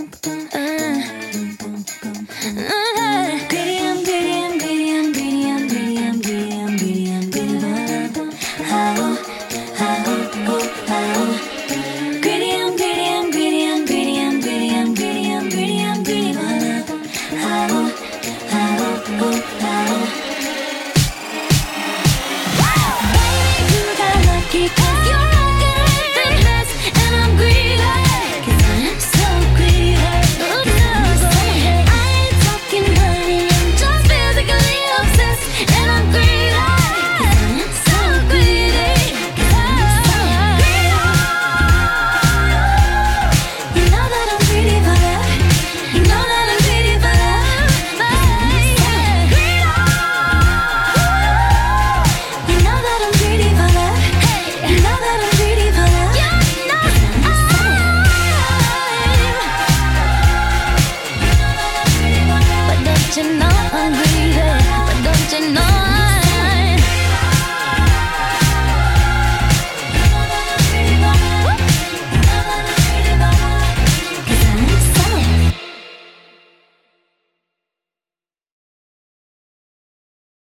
dun, dun.